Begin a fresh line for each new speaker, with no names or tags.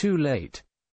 too late.